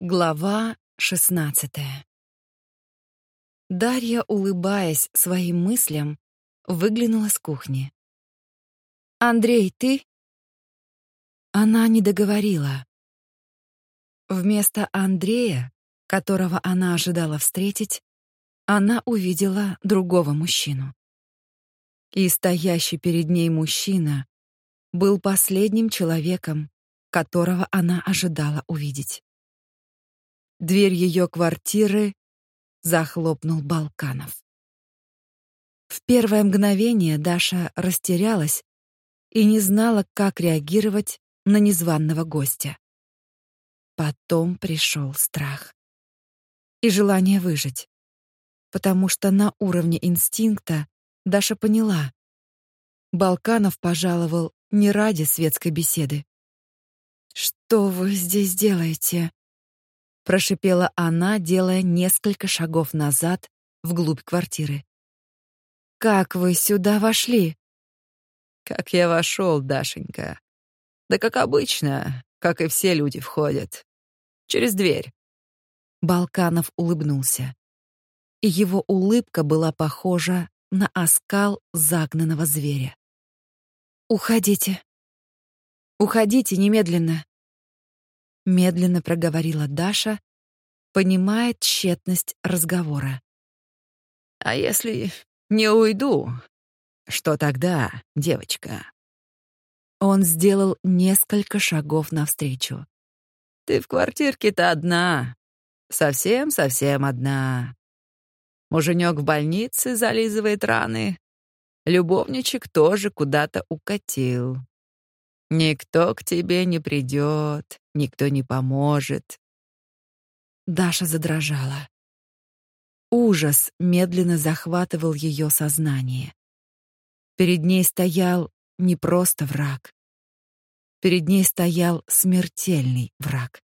Глава шестнадцатая. Дарья, улыбаясь своим мыслям, выглянула с кухни. «Андрей, ты?» Она не договорила. Вместо Андрея, которого она ожидала встретить, она увидела другого мужчину. И стоящий перед ней мужчина был последним человеком, которого она ожидала увидеть. Дверь ее квартиры захлопнул Балканов. В первое мгновение Даша растерялась и не знала, как реагировать на незваного гостя. Потом пришел страх и желание выжить, потому что на уровне инстинкта Даша поняла, Балканов пожаловал не ради светской беседы. Что вы здесь делаете? Прошипела она, делая несколько шагов назад вглубь квартиры. Как вы сюда вошли? Как я вошел, Дашенька? Да как обычно, как и все люди входят. Через дверь. Балканов улыбнулся. И его улыбка была похожа на оскал загнанного зверя. Уходите. Уходите немедленно медленно проговорила Даша, понимая тщетность разговора. А если не уйду, что тогда, девочка? Он сделал несколько шагов навстречу. Ты в квартирке-то одна, совсем-совсем одна. Муженек в больнице зализывает раны. Любовничек тоже куда-то укатил. Никто к тебе не придет, никто не поможет. Даша задрожала. Ужас медленно захватывал ее сознание. Перед ней стоял не просто враг. Перед ней стоял смертельный враг.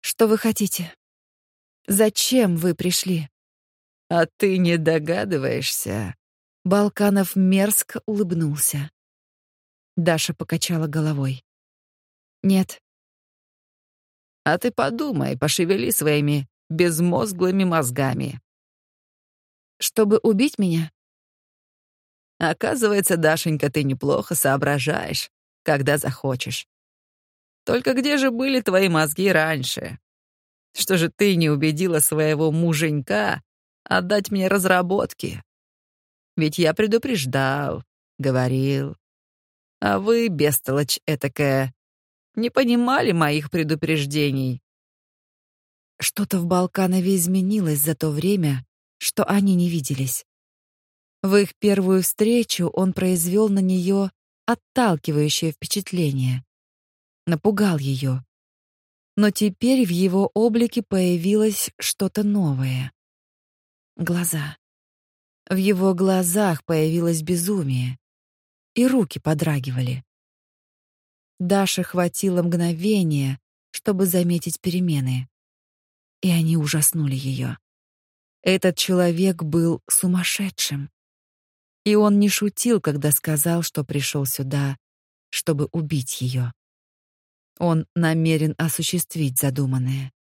Что вы хотите? Зачем вы пришли? А ты не догадываешься? Балканов мерзко улыбнулся. Даша покачала головой. Нет. А ты подумай, пошевели своими безмозглыми мозгами. Чтобы убить меня? Оказывается, Дашенька, ты неплохо соображаешь, когда захочешь. Только где же были твои мозги раньше? Что же ты не убедила своего муженька отдать мне разработки? Ведь я предупреждал, говорил, а вы, бестолочь этакая, не понимали моих предупреждений. Что-то в Балканове изменилось за то время, что они не виделись. В их первую встречу он произвел на нее отталкивающее впечатление. Напугал ее. Но теперь в его облике появилось что-то новое. Глаза. В его глазах появилось безумие и руки подрагивали. Даше хватило мгновения, чтобы заметить перемены. И они ужаснули ее. Этот человек был сумасшедшим. И он не шутил, когда сказал, что пришел сюда, чтобы убить ее. Он намерен осуществить задуманное.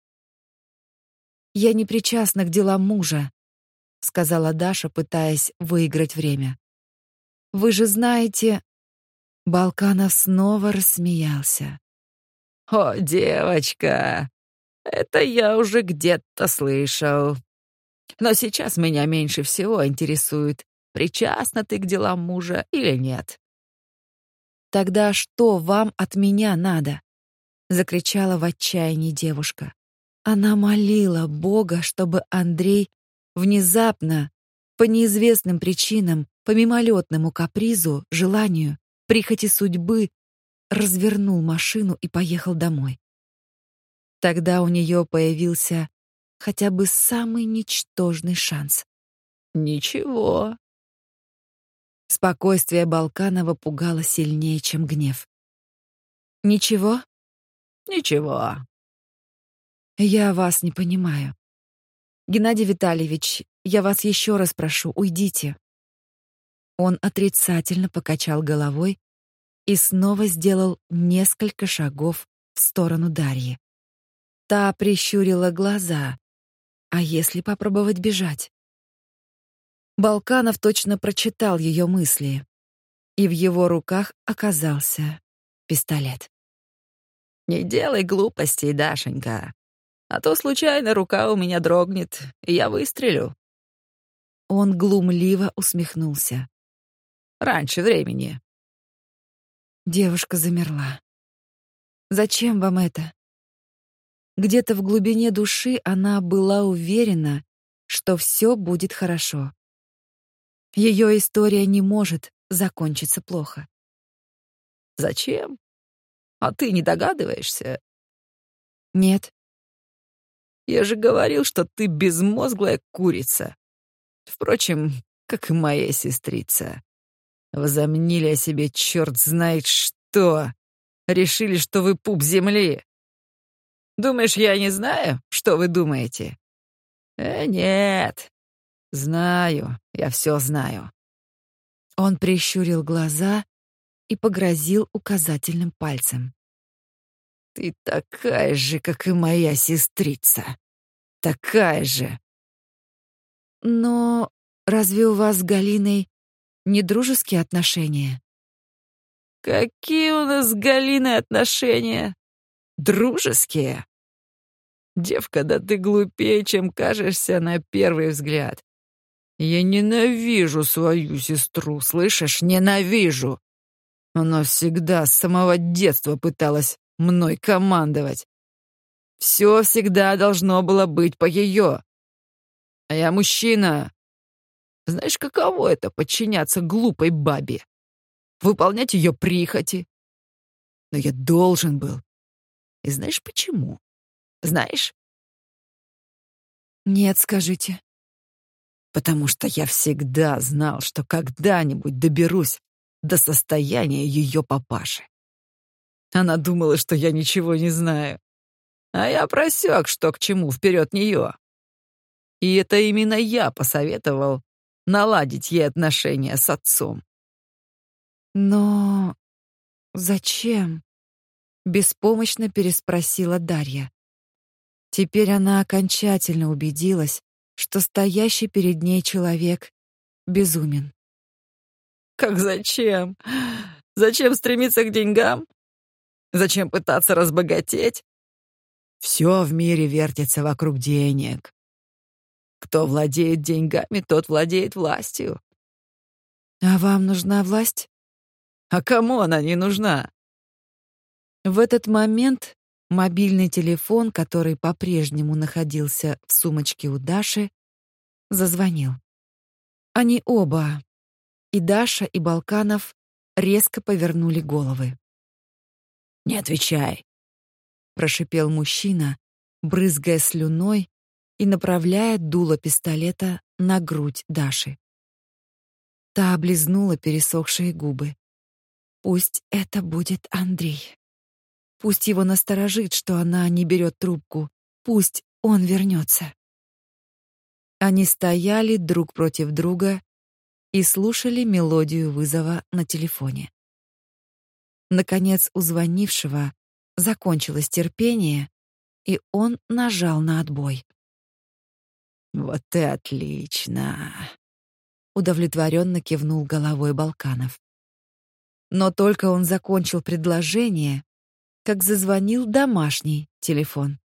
«Я не причастна к делам мужа», — сказала Даша, пытаясь выиграть время. Вы же знаете...» Балканов снова рассмеялся. «О, девочка, это я уже где-то слышал. Но сейчас меня меньше всего интересует, причастна ты к делам мужа или нет». «Тогда что вам от меня надо?» — закричала в отчаянии девушка. Она молила Бога, чтобы Андрей внезапно, по неизвестным причинам, по мимолетному капризу, желанию, прихоти судьбы, развернул машину и поехал домой. Тогда у нее появился хотя бы самый ничтожный шанс. Ничего. Спокойствие Балканова пугало сильнее, чем гнев. Ничего? Ничего. Я вас не понимаю. Геннадий Витальевич, я вас еще раз прошу, уйдите. Он отрицательно покачал головой и снова сделал несколько шагов в сторону Дарьи. Та прищурила глаза. А если попробовать бежать? Балканов точно прочитал ее мысли, и в его руках оказался пистолет. «Не делай глупостей, Дашенька, а то случайно рука у меня дрогнет, и я выстрелю». Он глумливо усмехнулся. «Раньше времени». Девушка замерла. «Зачем вам это?» Где-то в глубине души она была уверена, что все будет хорошо. Ее история не может закончиться плохо. «Зачем? А ты не догадываешься?» «Нет». «Я же говорил, что ты безмозглая курица. Впрочем, как и моя сестрица. Возомнили о себе черт знает что. Решили, что вы пуп земли. Думаешь, я не знаю, что вы думаете? Э, нет. Знаю, я все знаю. Он прищурил глаза и погрозил указательным пальцем. Ты такая же, как и моя сестрица. Такая же. Но разве у вас с Галиной не дружеские отношения? Какие у нас с Галиной отношения? Дружеские? Девка, да ты глупее, чем кажешься на первый взгляд. Я ненавижу свою сестру, слышишь? Ненавижу. Она всегда с самого детства пыталась мной командовать. Все всегда должно было быть по ее. А я мужчина. Знаешь, каково это — подчиняться глупой бабе? Выполнять ее прихоти? Но я должен был. И знаешь почему? Знаешь? Нет, скажите. Потому что я всегда знал, что когда-нибудь доберусь до состояния ее папаши. Она думала, что я ничего не знаю. А я просек, что к чему вперед нее. И это именно я посоветовал наладить ей отношения с отцом. Но зачем? Беспомощно переспросила Дарья. Теперь она окончательно убедилась, что стоящий перед ней человек безумен. Как зачем? Зачем стремиться к деньгам? Зачем пытаться разбогатеть? Все в мире вертится вокруг денег. Кто владеет деньгами, тот владеет властью. А вам нужна власть? А кому она не нужна? В этот момент Мобильный телефон, который по-прежнему находился в сумочке у Даши, зазвонил. Они оба, и Даша, и Балканов, резко повернули головы. «Не отвечай», — прошипел мужчина, брызгая слюной и направляя дуло пистолета на грудь Даши. Та облизнула пересохшие губы. «Пусть это будет Андрей». Пусть его насторожит, что она не берет трубку. Пусть он вернется. Они стояли друг против друга и слушали мелодию вызова на телефоне. Наконец у звонившего закончилось терпение, и он нажал на отбой. Вот и отлично, удовлетворенно кивнул головой Балканов. Но только он закончил предложение, как зазвонил домашний телефон.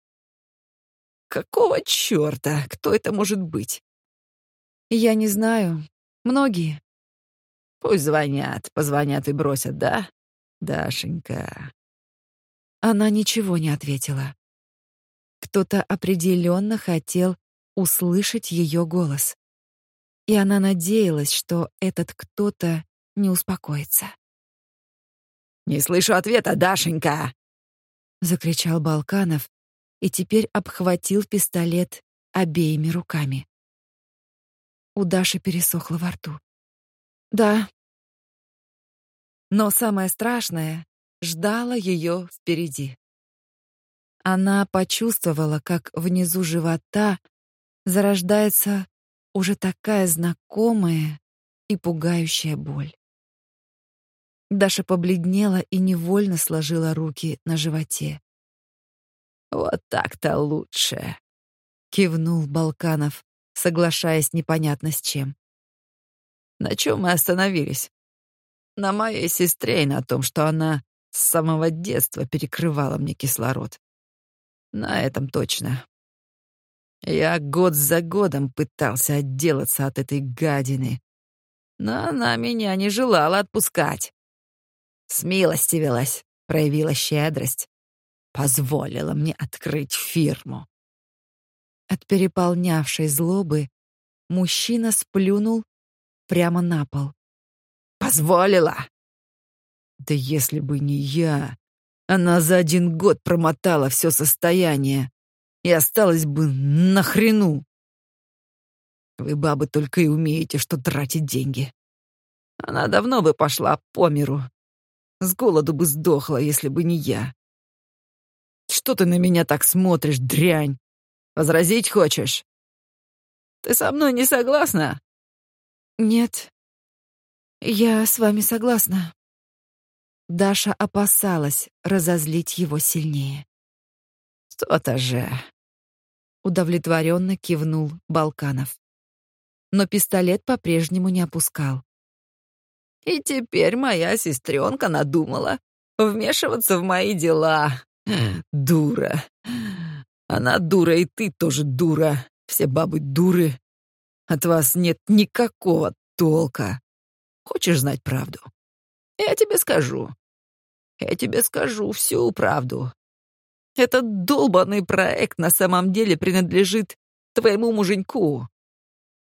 Какого чёрта? Кто это может быть? Я не знаю. Многие. Пусть звонят, позвонят и бросят, да? Дашенька. Она ничего не ответила. Кто-то определенно хотел услышать ее голос. И она надеялась, что этот кто-то не успокоится. «Не слышу ответа, Дашенька!» закричал Балканов и теперь обхватил пистолет обеими руками. У Даши пересохло во рту. Да. Но самое страшное ждало ее впереди. Она почувствовала, как внизу живота зарождается уже такая знакомая и пугающая боль. Даша побледнела и невольно сложила руки на животе. Вот так-то лучше. Кивнул Балканов, соглашаясь непонятно с чем. На чем мы остановились? На моей сестре и на том, что она с самого детства перекрывала мне кислород. На этом точно. Я год за годом пытался отделаться от этой гадины, но она меня не желала отпускать. Смилостивилась, проявила щедрость, позволила мне открыть фирму. От переполнявшей злобы мужчина сплюнул прямо на пол. «Позволила!» «Да если бы не я, она за один год промотала все состояние и осталась бы нахрену. Вы, бабы, только и умеете, что тратить деньги. Она давно бы пошла по миру. С голоду бы сдохла, если бы не я. Что ты на меня так смотришь, дрянь? Возразить хочешь? Ты со мной не согласна? Нет. Я с вами согласна. Даша опасалась разозлить его сильнее. То-то же. Удовлетворенно кивнул Балканов. Но пистолет по-прежнему не опускал. И теперь моя сестренка надумала вмешиваться в мои дела. Дура. Она дура, и ты тоже дура. Все бабы дуры. От вас нет никакого толка. Хочешь знать правду? Я тебе скажу. Я тебе скажу всю правду. Этот долбанный проект на самом деле принадлежит твоему муженьку.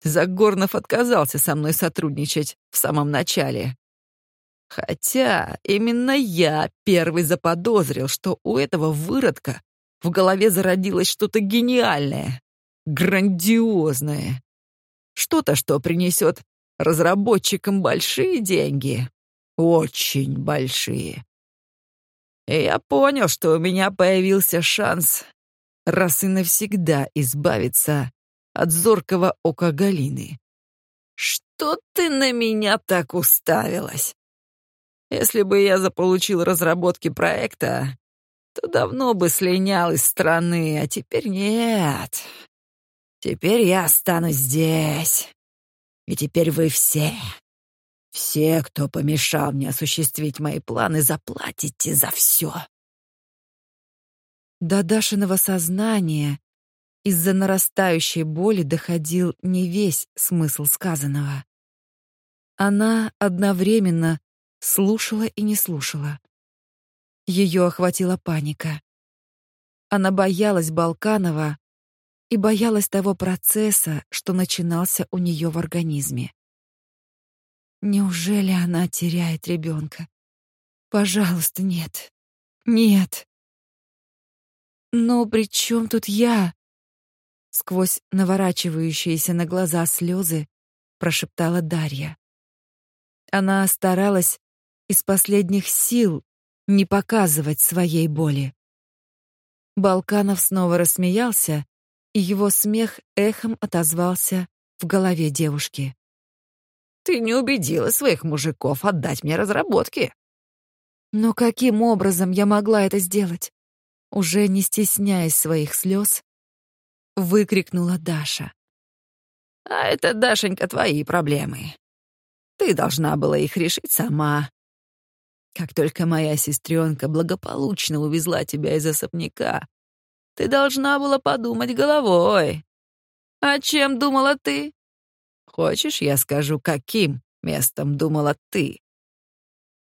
Загорнов отказался со мной сотрудничать в самом начале. Хотя именно я первый заподозрил, что у этого выродка в голове зародилось что-то гениальное, грандиозное. Что-то, что принесет разработчикам большие деньги. Очень большие. И я понял, что у меня появился шанс раз и навсегда избавиться от зоркого ока Галины. «Что ты на меня так уставилась? Если бы я заполучил разработки проекта, то давно бы слинял из страны, а теперь нет. Теперь я останусь здесь. И теперь вы все, все, кто помешал мне осуществить мои планы, заплатите за все. До Дашиного сознания из-за нарастающей боли доходил не весь смысл сказанного. Она одновременно слушала и не слушала. Ее охватила паника. Она боялась Балканова и боялась того процесса, что начинался у нее в организме. Неужели она теряет ребенка? Пожалуйста, нет. Нет. Но при чем тут я? сквозь наворачивающиеся на глаза слезы прошептала Дарья. Она старалась из последних сил не показывать своей боли. Балканов снова рассмеялся, и его смех эхом отозвался в голове девушки. Ты не убедила своих мужиков отдать мне разработки. Но каким образом я могла это сделать? Уже не стесняясь своих слез, выкрикнула Даша. А это, Дашенька, твои проблемы. Ты должна была их решить сама. Как только моя сестренка благополучно увезла тебя из особняка, ты должна была подумать головой. А чем думала ты? Хочешь, я скажу, каким местом думала ты?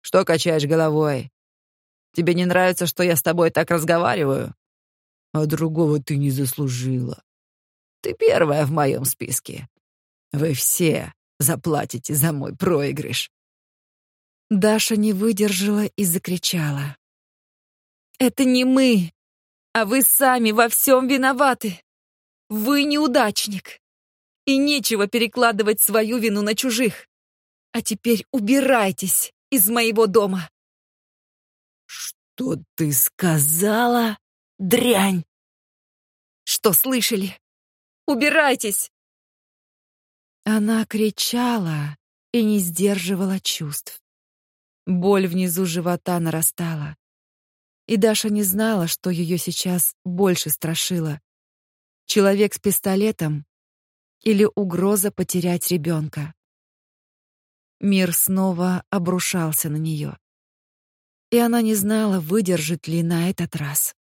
Что качаешь головой? Тебе не нравится, что я с тобой так разговариваю? а другого ты не заслужила. Ты первая в моем списке. Вы все заплатите за мой проигрыш». Даша не выдержала и закричала. «Это не мы, а вы сами во всем виноваты. Вы неудачник, и нечего перекладывать свою вину на чужих. А теперь убирайтесь из моего дома». «Что ты сказала?» Дрянь! Что слышали? Убирайтесь! Она кричала и не сдерживала чувств. Боль внизу живота нарастала. И Даша не знала, что ее сейчас больше страшило. Человек с пистолетом или угроза потерять ребенка. Мир снова обрушался на нее. И она не знала, выдержит ли на этот раз.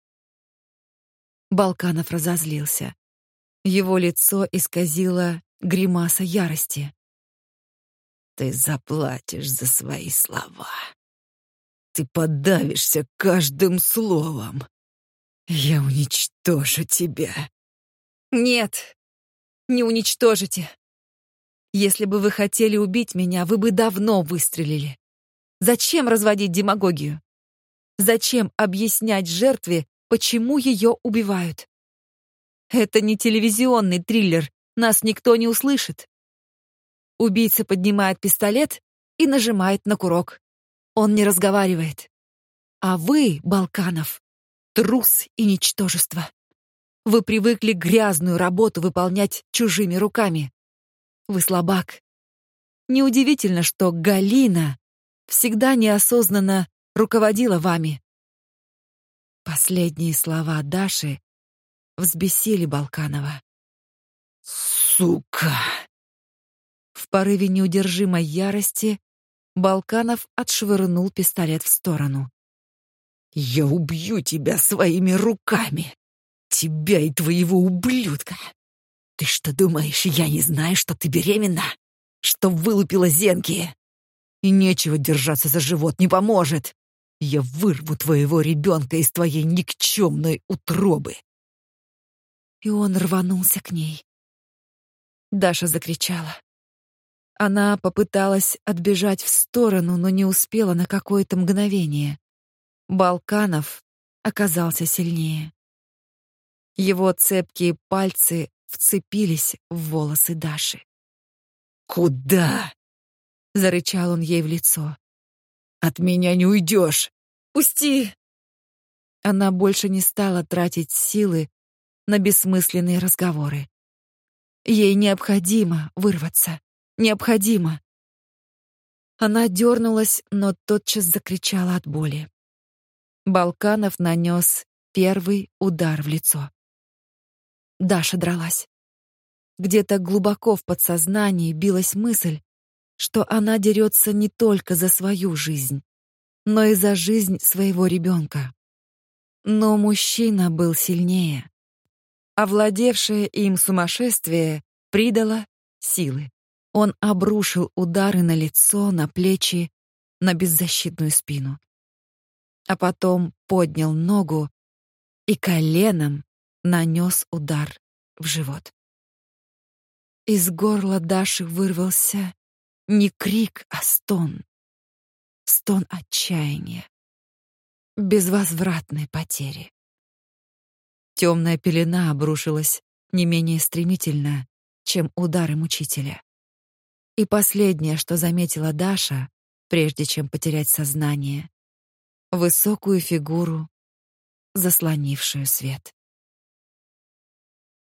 Балканов разозлился. Его лицо исказило гримаса ярости. Ты заплатишь за свои слова. Ты подавишься каждым словом. Я уничтожу тебя. Нет, не уничтожите. Если бы вы хотели убить меня, вы бы давно выстрелили. Зачем разводить демагогию? Зачем объяснять жертве, почему ее убивают? Это не телевизионный триллер, нас никто не услышит. Убийца поднимает пистолет и нажимает на курок. Он не разговаривает. А вы, Балканов, трус и ничтожество. Вы привыкли грязную работу выполнять чужими руками. Вы слабак. Неудивительно, что Галина всегда неосознанно руководила вами. Последние слова Даши взбесили Балканова. «Сука!» В порыве неудержимой ярости Балканов отшвырнул пистолет в сторону. «Я убью тебя своими руками! Тебя и твоего ублюдка! Ты что думаешь, я не знаю, что ты беременна? Что вылупила зенки? И нечего держаться за живот, не поможет! Я вырву твоего ребенка из твоей никчемной утробы!» И он рванулся к ней. Даша закричала. Она попыталась отбежать в сторону, но не успела на какое-то мгновение. Балканов оказался сильнее. Его цепкие пальцы вцепились в волосы Даши. «Куда?» — зарычал он ей в лицо. От меня не уйдешь. Пусти. Она больше не стала тратить силы на бессмысленные разговоры. Ей необходимо вырваться. Необходимо. Она дернулась, но тотчас закричала от боли. Балканов нанес первый удар в лицо. Даша дралась. Где-то глубоко в подсознании билась мысль, что она дерется не только за свою жизнь, но и за жизнь своего ребенка. Но мужчина был сильнее. Овладевшее им сумасшествие придало силы. Он обрушил удары на лицо, на плечи, на беззащитную спину. А потом поднял ногу и коленом нанес удар в живот. Из горла Даши вырвался не крик, а стон. Стон отчаяния. Безвозвратной потери. Темная пелена обрушилась не менее стремительно, чем удары мучителя. И последнее, что заметила Даша, прежде чем потерять сознание, высокую фигуру, заслонившую свет.